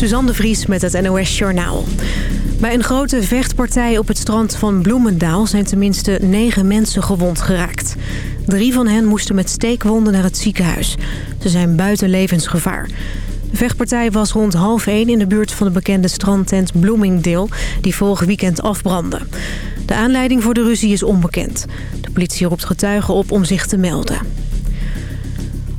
Suzanne Vries met het NOS Journaal. Bij een grote vechtpartij op het strand van Bloemendaal... zijn tenminste negen mensen gewond geraakt. Drie van hen moesten met steekwonden naar het ziekenhuis. Ze zijn buiten levensgevaar. De vechtpartij was rond half één in de buurt van de bekende strandtent Bloomingdale... die vorig weekend afbrandde. De aanleiding voor de ruzie is onbekend. De politie roept getuigen op om zich te melden.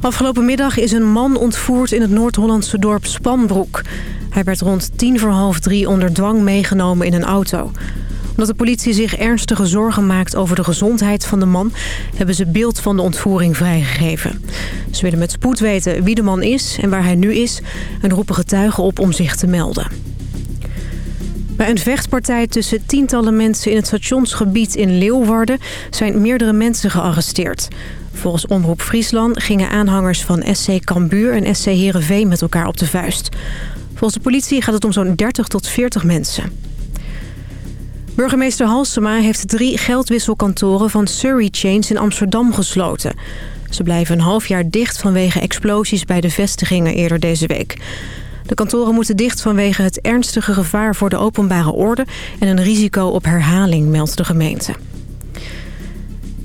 Afgelopen middag is een man ontvoerd in het Noord-Hollandse dorp Spanbroek. Hij werd rond tien voor half drie onder dwang meegenomen in een auto. Omdat de politie zich ernstige zorgen maakt over de gezondheid van de man... hebben ze beeld van de ontvoering vrijgegeven. Ze willen met spoed weten wie de man is en waar hij nu is... en roepen getuigen op om zich te melden. Bij een vechtpartij tussen tientallen mensen in het stationsgebied in Leeuwarden... zijn meerdere mensen gearresteerd. Volgens Omroep Friesland gingen aanhangers van SC Cambuur en SC Heerenveen met elkaar op de vuist. Volgens de politie gaat het om zo'n 30 tot 40 mensen. Burgemeester Halsema heeft drie geldwisselkantoren van Surrey Chains in Amsterdam gesloten. Ze blijven een half jaar dicht vanwege explosies bij de vestigingen eerder deze week. De kantoren moeten dicht vanwege het ernstige gevaar voor de openbare orde... en een risico op herhaling, meldt de gemeente.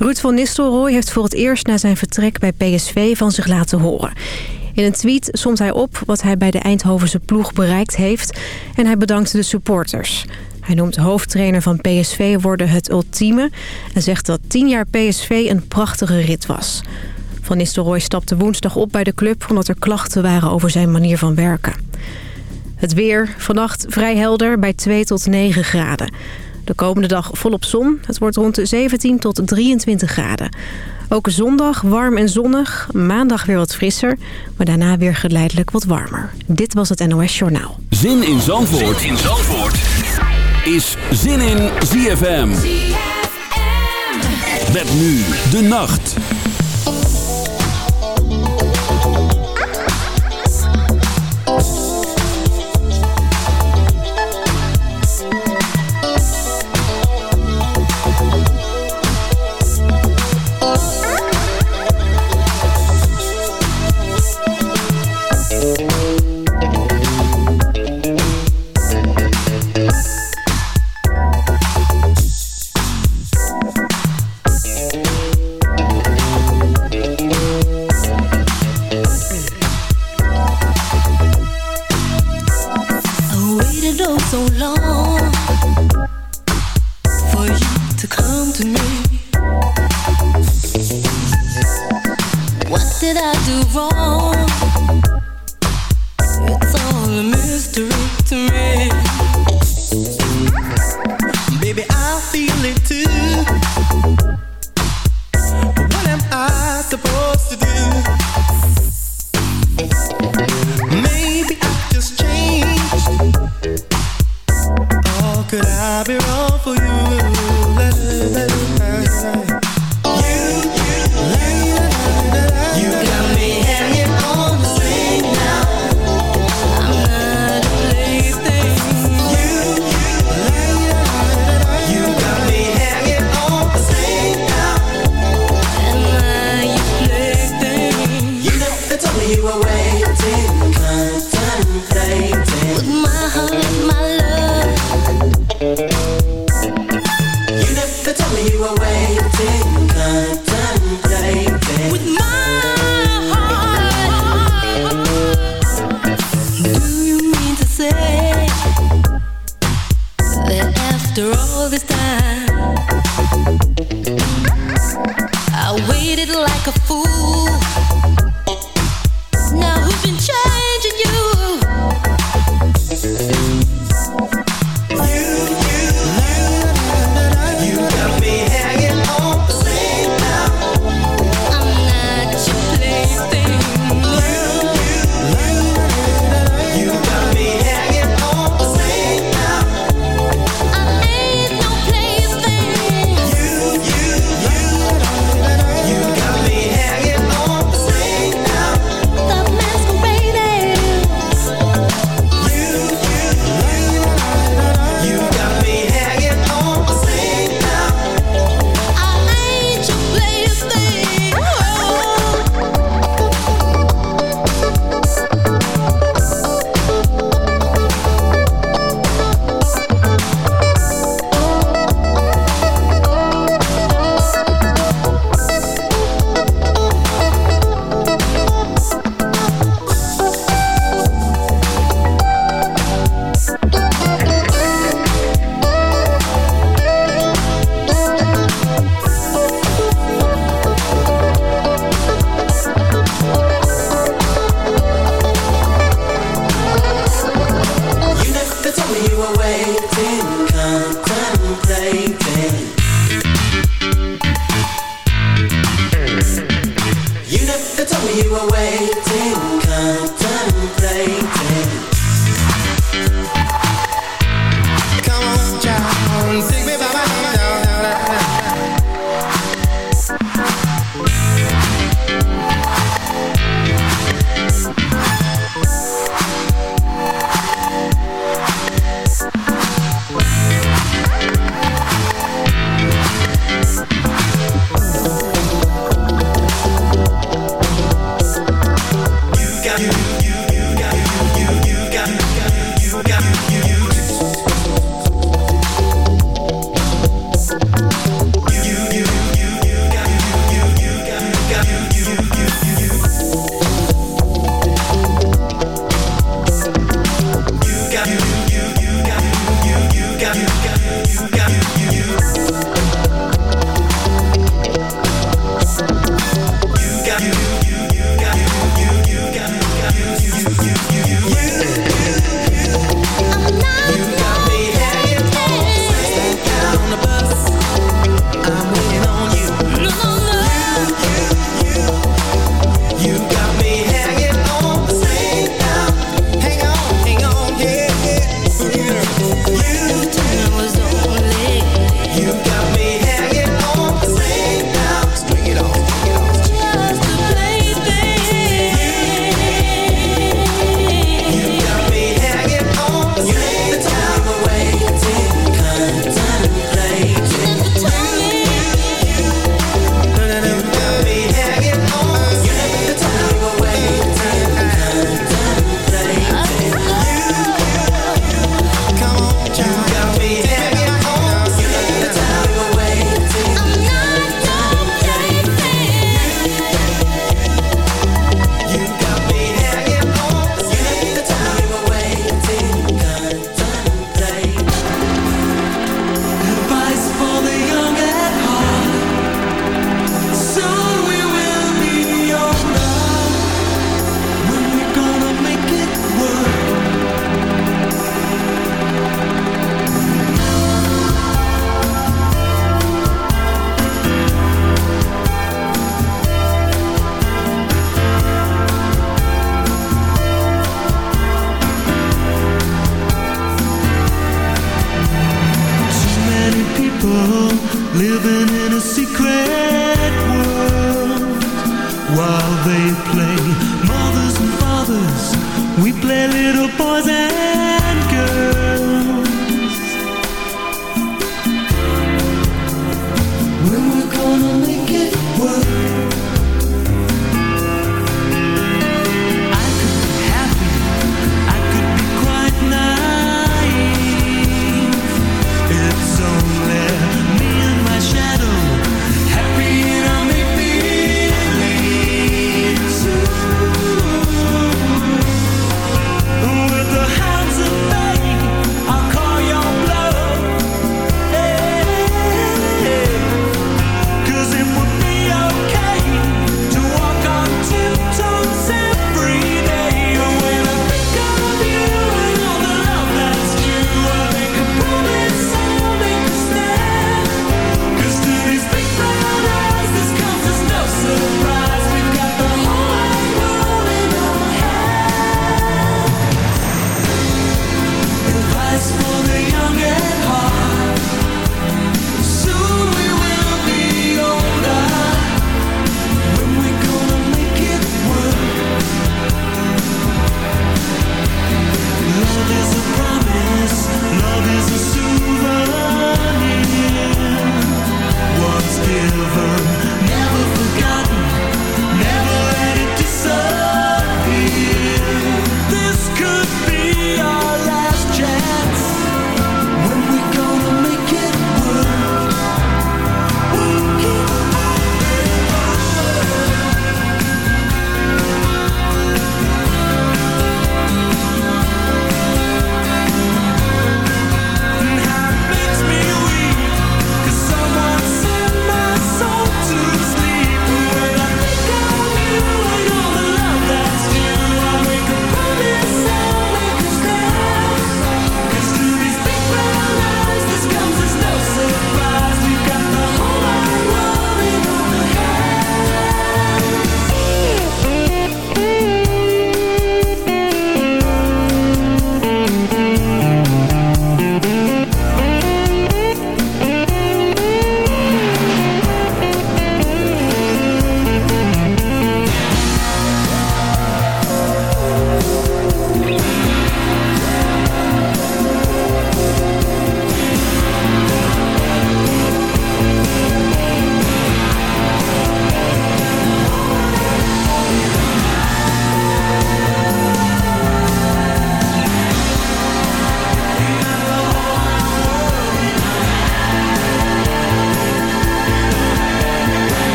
Ruud van Nistelrooy heeft voor het eerst na zijn vertrek bij PSV van zich laten horen. In een tweet somt hij op wat hij bij de Eindhovense ploeg bereikt heeft... en hij bedankt de supporters. Hij noemt hoofdtrainer van PSV worden het ultieme... en zegt dat tien jaar PSV een prachtige rit was. Van Nistelrooy stapte woensdag op bij de club... omdat er klachten waren over zijn manier van werken. Het weer, vannacht vrij helder bij 2 tot 9 graden. De komende dag volop zon. Het wordt rond de 17 tot 23 graden. Ook zondag warm en zonnig. Maandag weer wat frisser. Maar daarna weer geleidelijk wat warmer. Dit was het NOS Journaal. Zin in Zandvoort, zin in Zandvoort. is Zin in ZFM. ZFM. Met nu de nacht.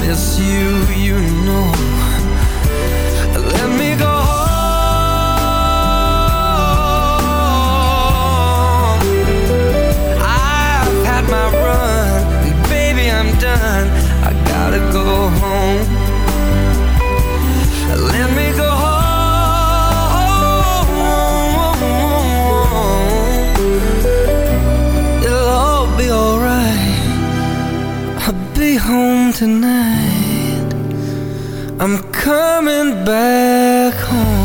miss you, you know. Let me go home. I've had my run and Baby, I'm done. I gotta go home tonight. I'm coming back home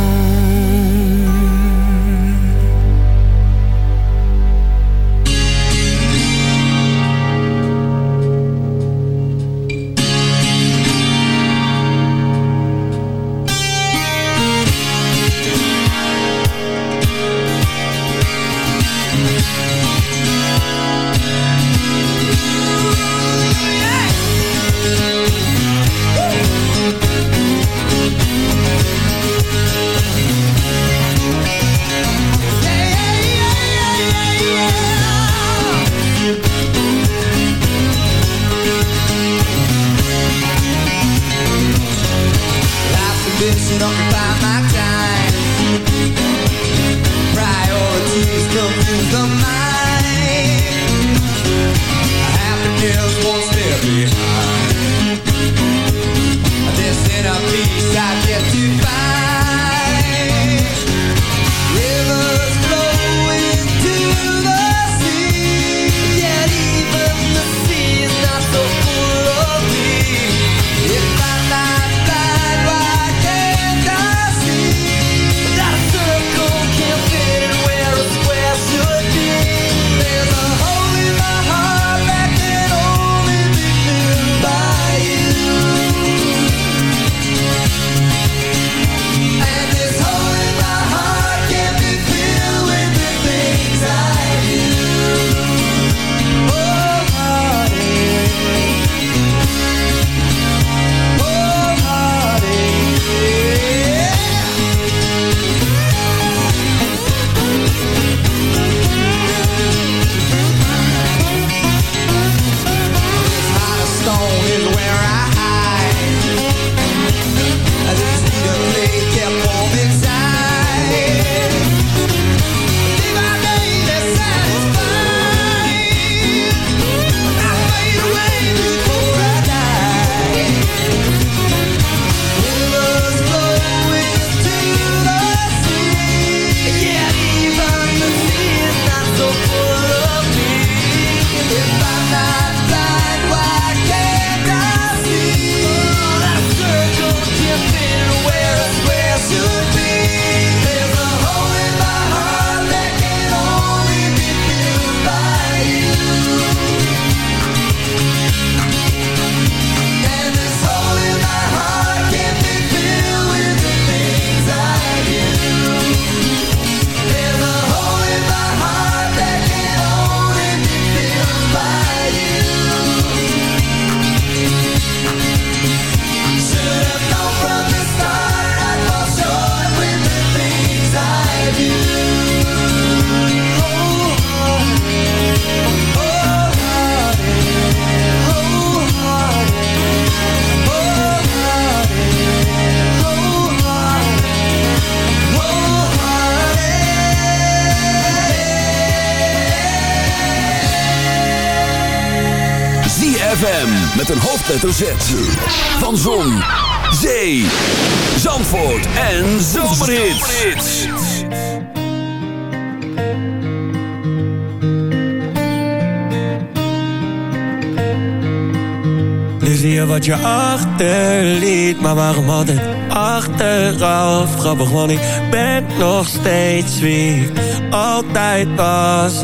hoofdletter Z. Van Zon, Zee, Zandvoort en Zomerhits. Nu zie je wat je achterliet, maar waarom altijd achteraf? Grappig, want ik ben nog steeds wie altijd was.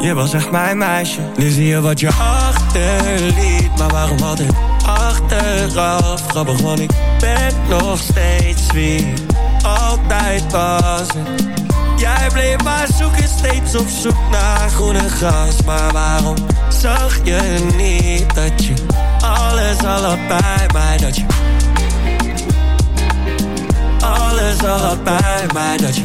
je was echt mijn meisje. Nu zie je wat je achterliet. Maar waarom altijd achteraf Grappig, want ik ben nog steeds wie Altijd was Jij bleef maar zoeken, steeds op zoek naar groene gras. Maar waarom zag je niet dat je alles al had bij mij? Dat je alles al had bij mij Dat je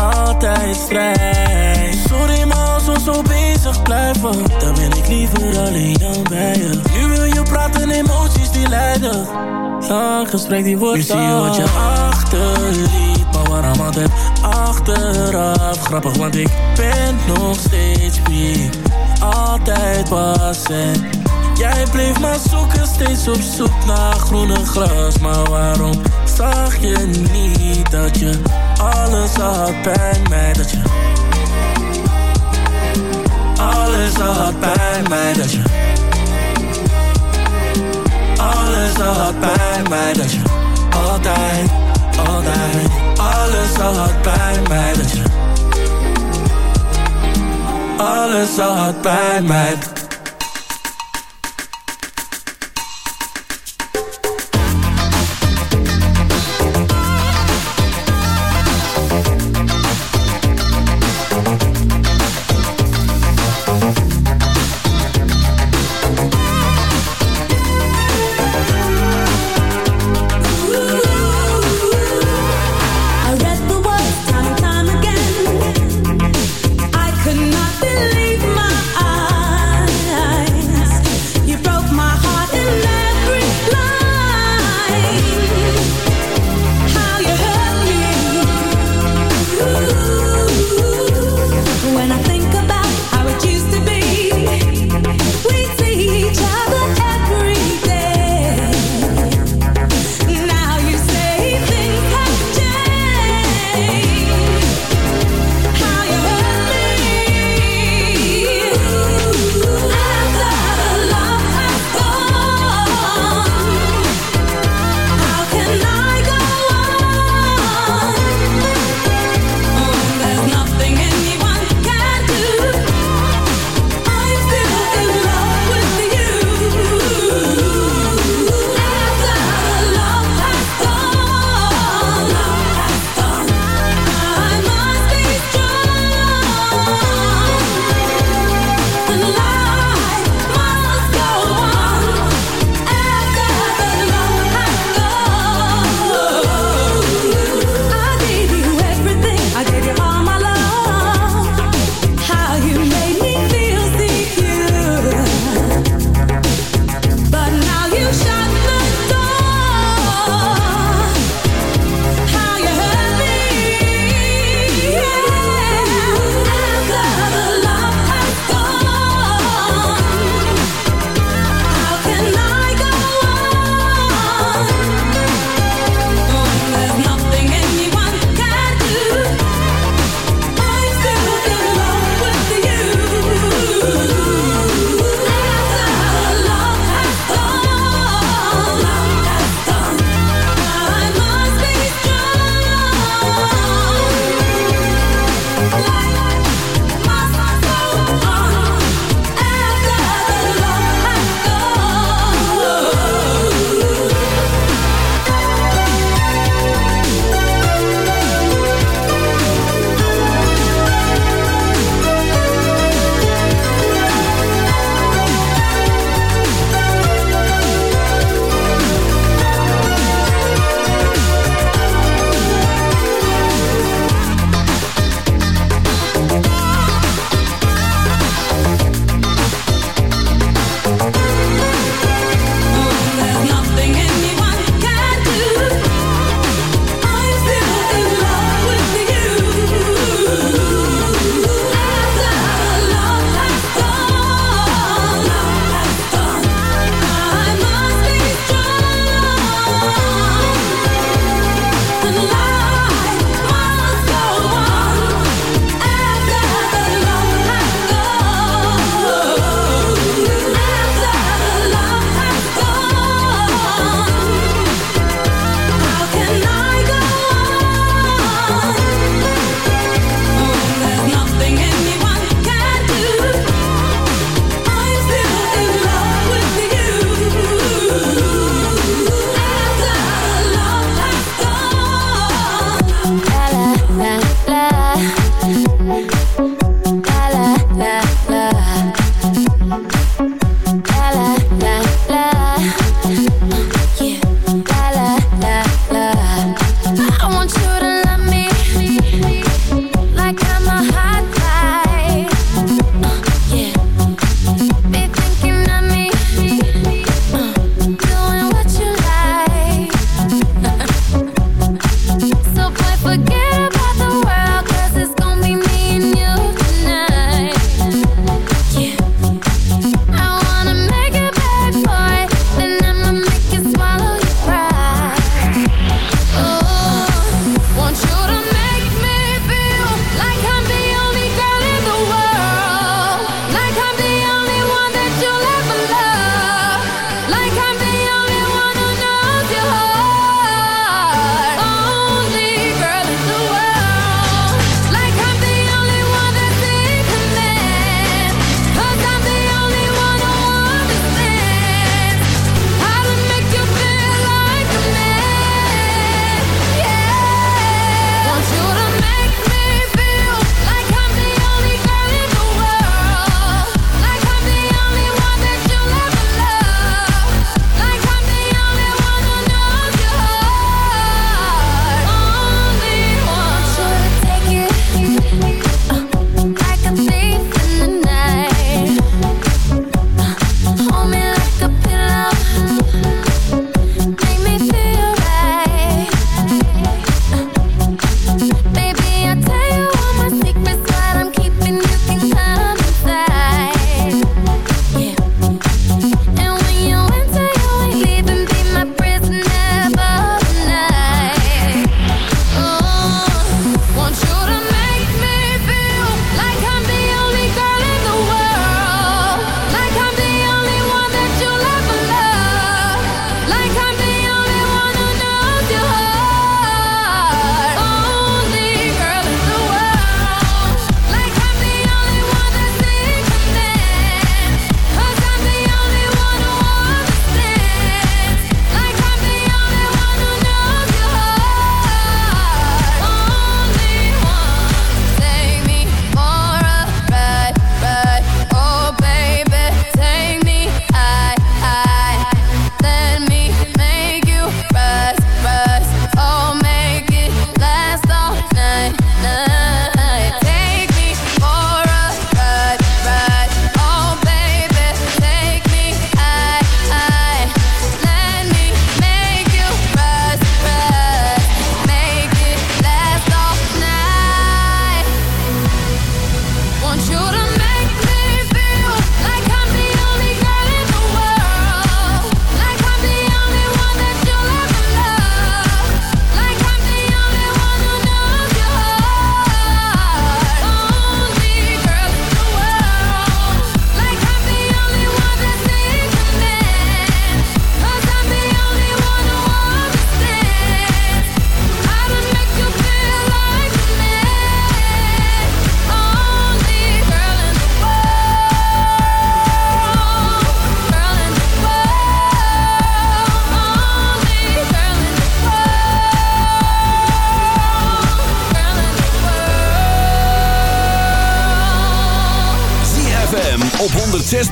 altijd strijd Sorry maar als we zo bezig blijven Dan ben ik liever alleen dan bij je. Nu wil je praten, emoties die leiden Lang gesprek die wordt Nu zie je wat je achterliet Maar waarom altijd achteraf? Grappig want ik ben nog steeds wie Altijd was. En Jij bleef maar zoeken, steeds op zoek naar groene gras. Maar waarom zag je niet dat je alles had bij mij Dat je alles had bij mij Dat je alles had bij mij Dat je altijd, altijd. Alles had bij mij Dat je alles had bij mij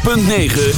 106.9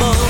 more.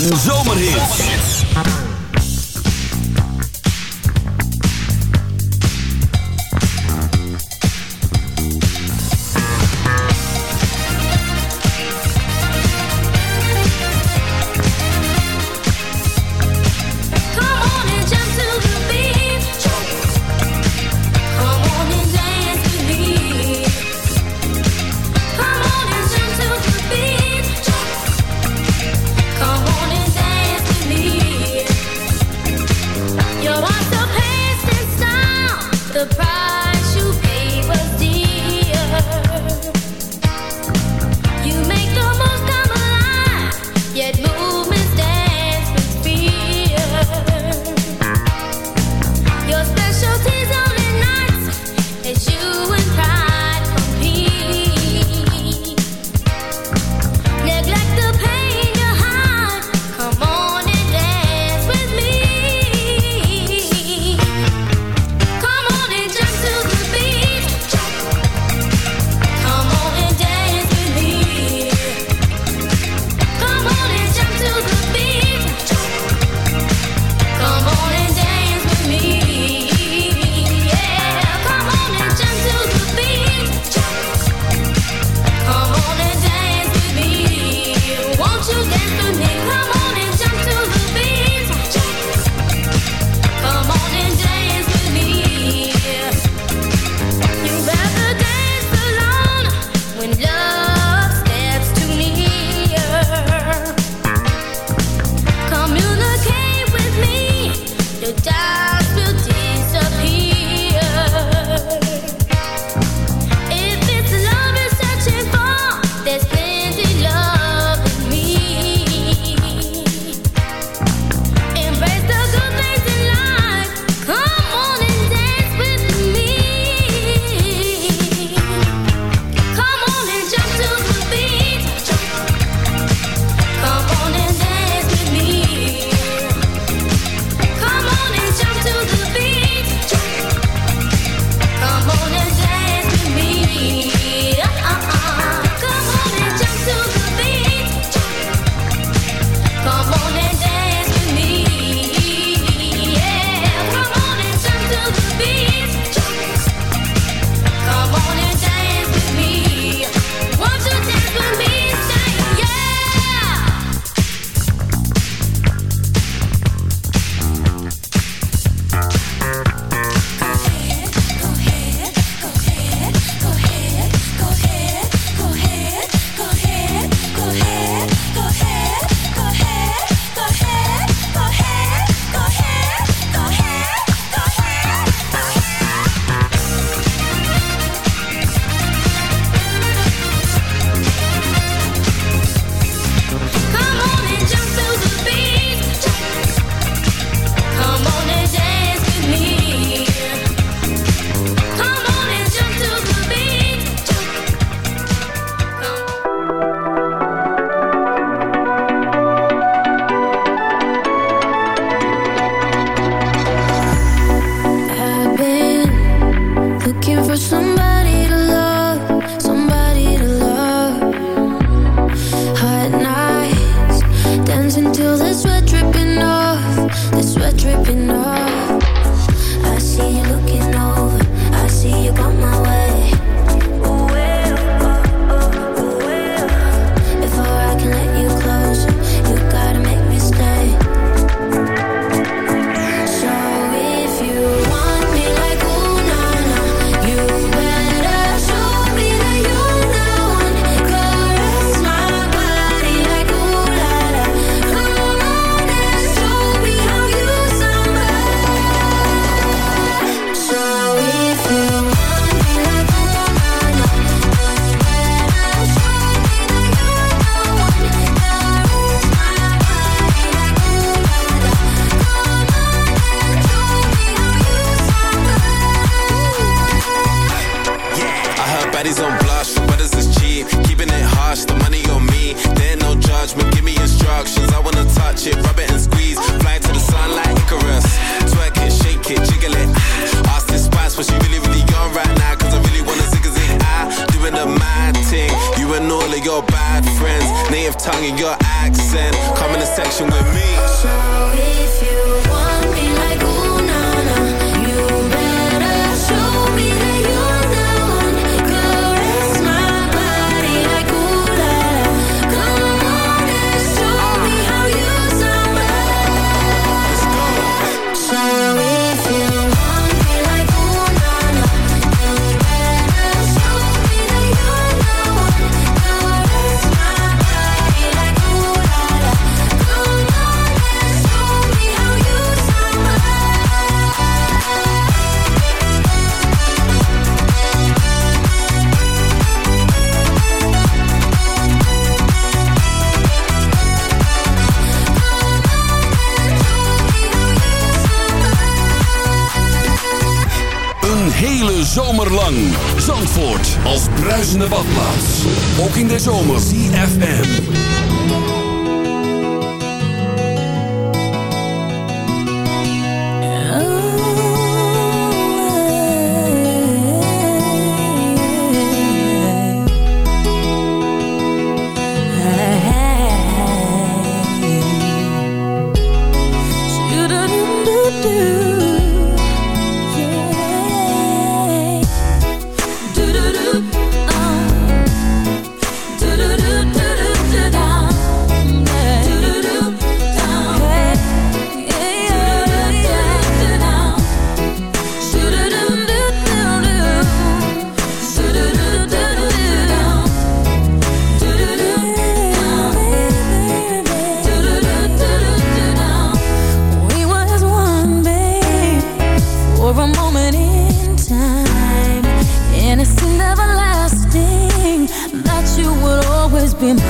Zandvoort en with me. been